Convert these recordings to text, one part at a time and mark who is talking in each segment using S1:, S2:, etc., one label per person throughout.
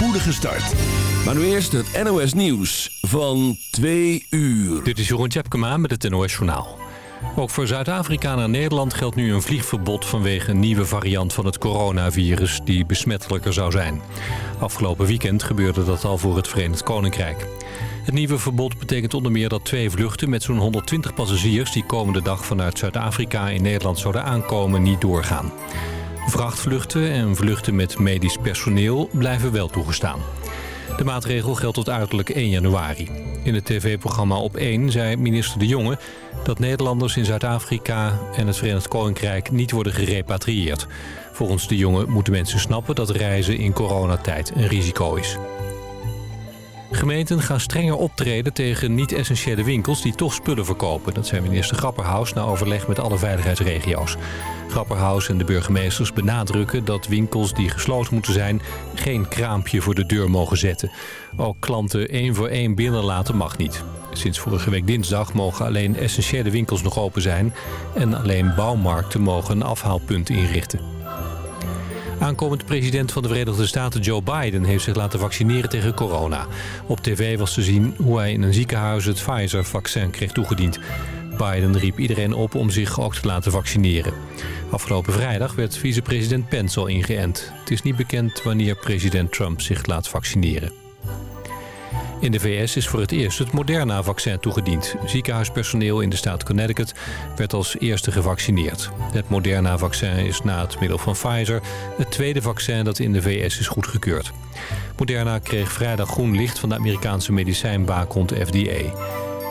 S1: spoedige start. Maar nu eerst het NOS Nieuws van 2 uur.
S2: Dit is Jeroen Tjepkema met het NOS Journaal. Ook voor Zuid-Afrika naar Nederland geldt nu een vliegverbod... vanwege een nieuwe variant van het coronavirus die besmettelijker zou zijn. Afgelopen weekend gebeurde dat al voor het Verenigd Koninkrijk. Het nieuwe verbod betekent onder meer dat twee vluchten met zo'n 120 passagiers... die komende dag vanuit Zuid-Afrika in Nederland zouden aankomen niet doorgaan. Vrachtvluchten en vluchten met medisch personeel blijven wel toegestaan. De maatregel geldt tot uiterlijk 1 januari. In het tv-programma Op 1 zei minister De Jonge... dat Nederlanders in Zuid-Afrika en het Verenigd Koninkrijk niet worden gerepatrieerd. Volgens De Jonge moeten mensen snappen dat reizen in coronatijd een risico is. Gemeenten gaan strenger optreden tegen niet-essentiële winkels die toch spullen verkopen. Dat zei minister Grapperhaus na overleg met alle veiligheidsregio's. Grapperhaus en de burgemeesters benadrukken dat winkels die gesloten moeten zijn... geen kraampje voor de deur mogen zetten. Ook klanten één voor één binnenlaten mag niet. Sinds vorige week dinsdag mogen alleen essentiële winkels nog open zijn... en alleen bouwmarkten mogen een afhaalpunt inrichten. Aankomend president van de Verenigde Staten Joe Biden heeft zich laten vaccineren tegen corona. Op tv was te zien hoe hij in een ziekenhuis het Pfizer-vaccin kreeg toegediend. Biden riep iedereen op om zich ook te laten vaccineren. Afgelopen vrijdag werd vicepresident Pence al ingeënt. Het is niet bekend wanneer president Trump zich laat vaccineren. In de VS is voor het eerst het Moderna-vaccin toegediend. Ziekenhuispersoneel in de staat Connecticut werd als eerste gevaccineerd. Het Moderna-vaccin is na het middel van Pfizer het tweede vaccin dat in de VS is goedgekeurd. Moderna kreeg vrijdag groen licht van de Amerikaanse medicijnwaakhond FDA.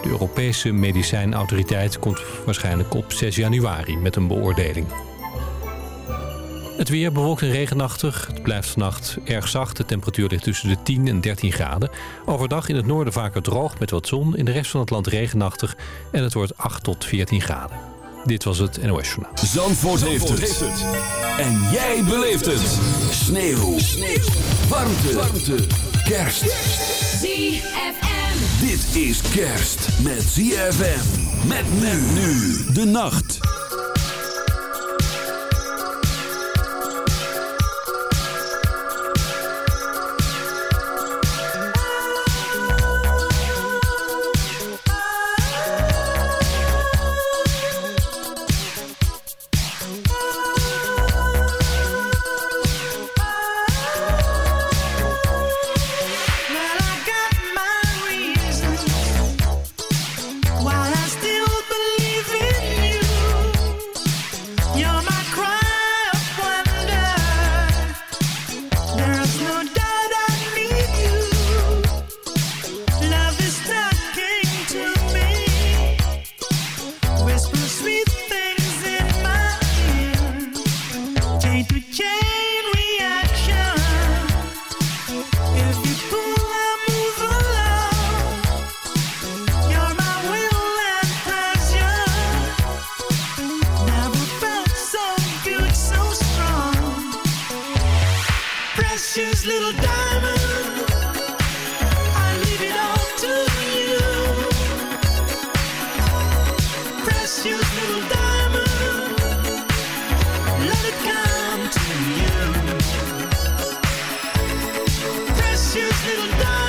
S2: De Europese medicijnautoriteit komt waarschijnlijk op 6 januari met een beoordeling. Het weer bewolkt en regenachtig. Het blijft vannacht erg zacht. De temperatuur ligt tussen de 10 en 13 graden. Overdag in het noorden vaker droog met wat zon. In de rest van het land regenachtig. En het wordt 8 tot 14 graden. Dit was het NOS Journaal.
S1: Zandvoort, heeft, het. En jij beleeft het. Sneeuw. Sneeuw. Warmte. Warmte. Kerst.
S3: ZFM.
S1: Dit is kerst met ZFM. Met men nu de nacht.
S4: Precious little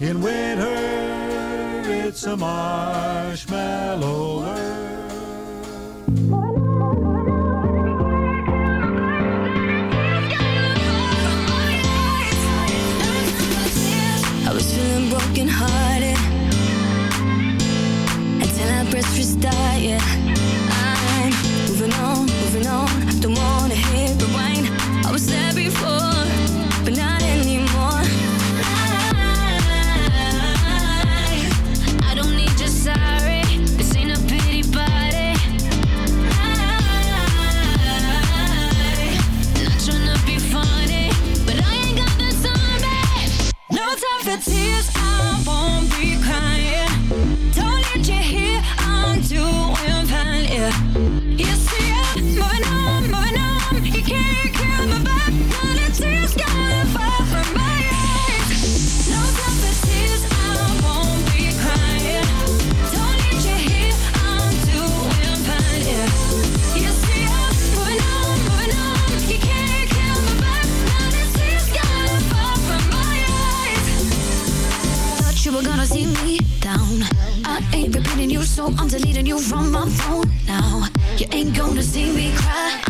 S5: In winter it's a marshmallow world.
S6: so I'm deleting you from my phone now. You ain't gonna see me cry.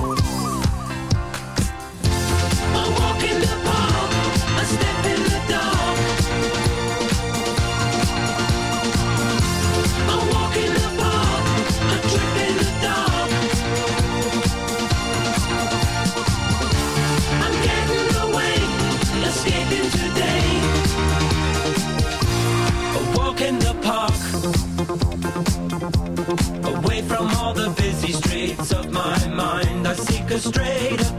S7: straight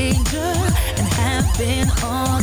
S7: danger and have been
S8: on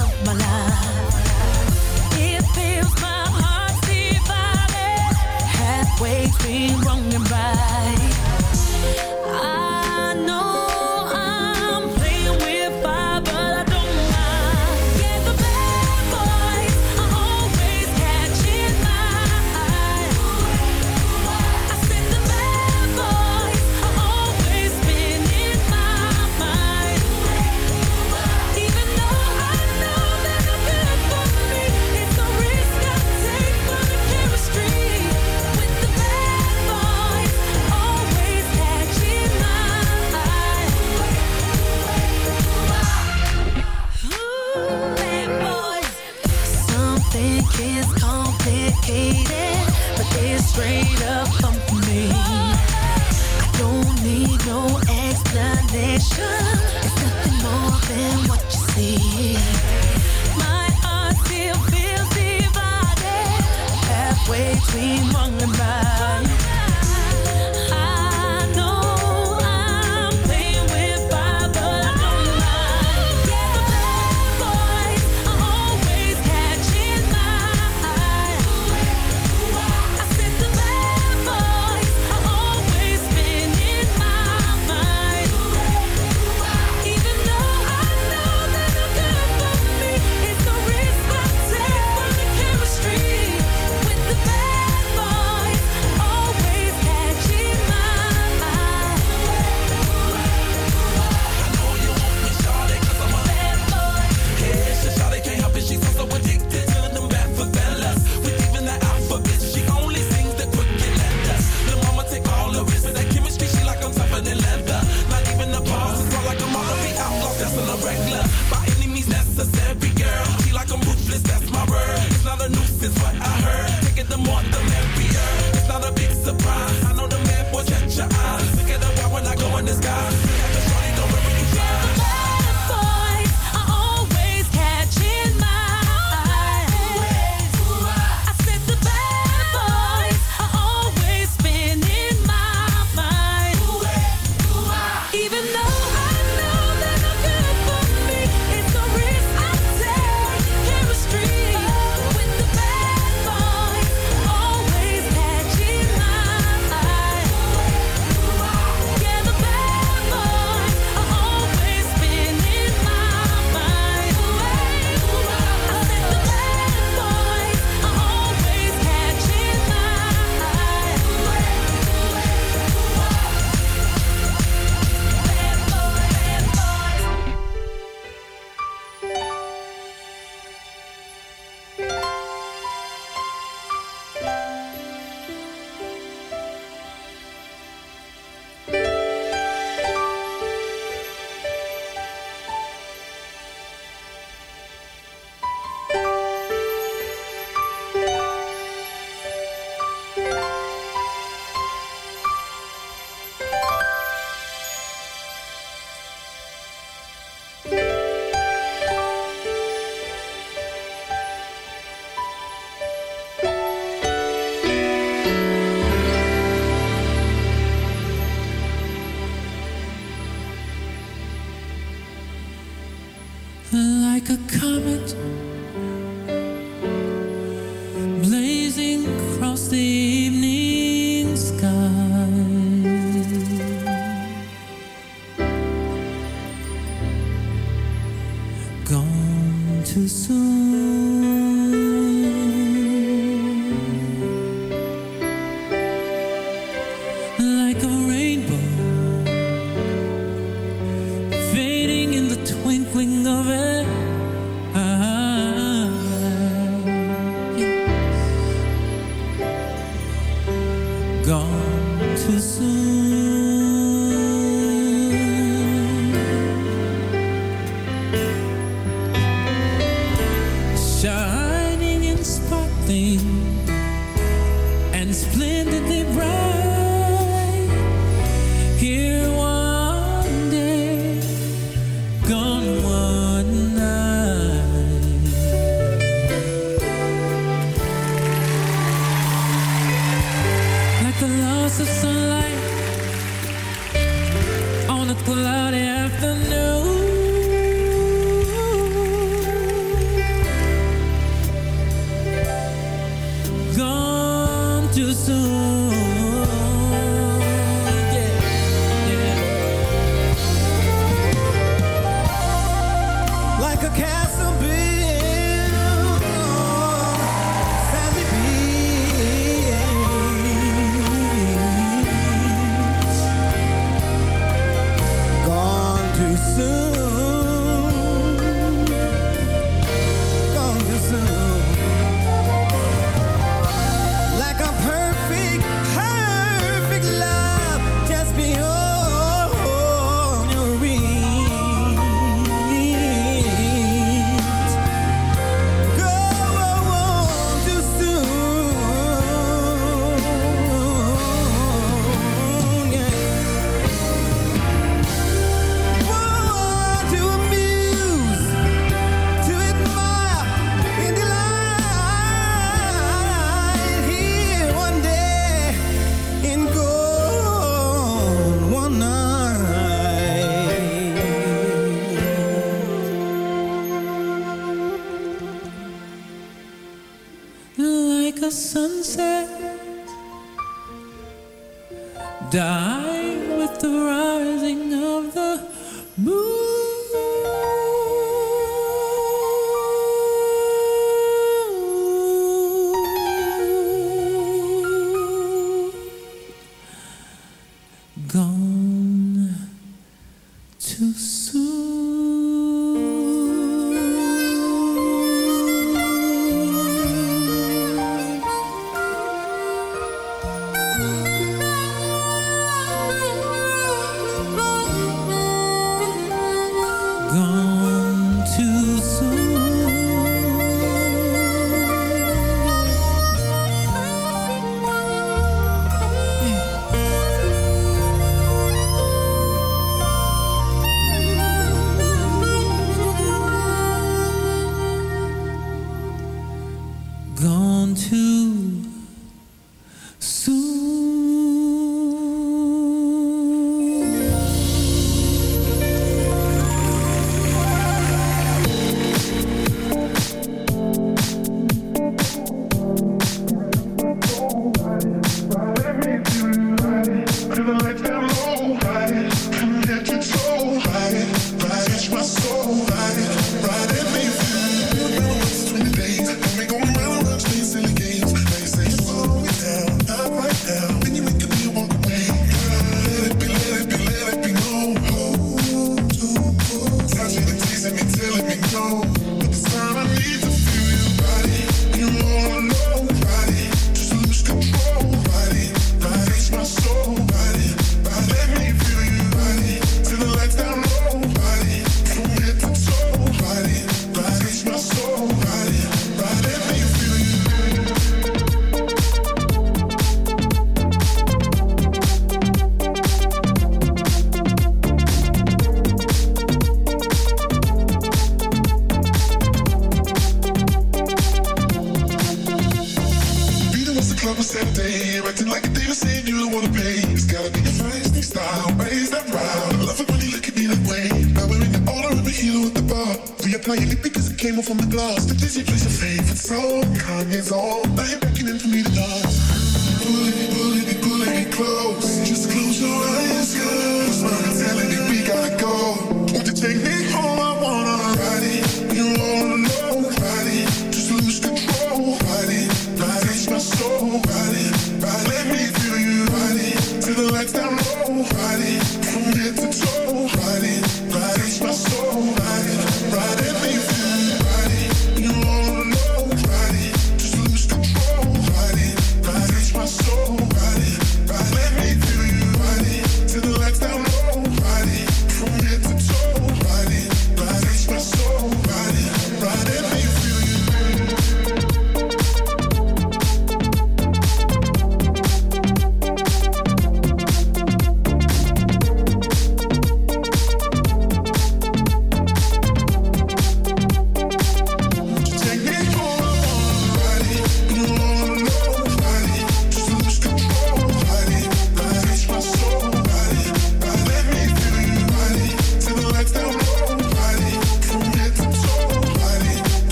S8: like a
S9: comet blazing across the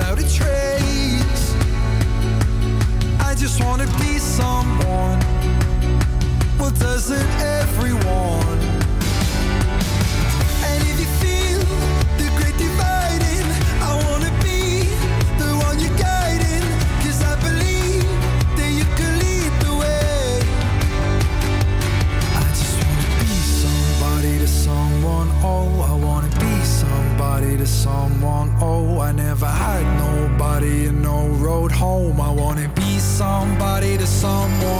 S10: without a trace. I just wanna be someone. Well doesn't everyone home. I wanna be somebody to someone.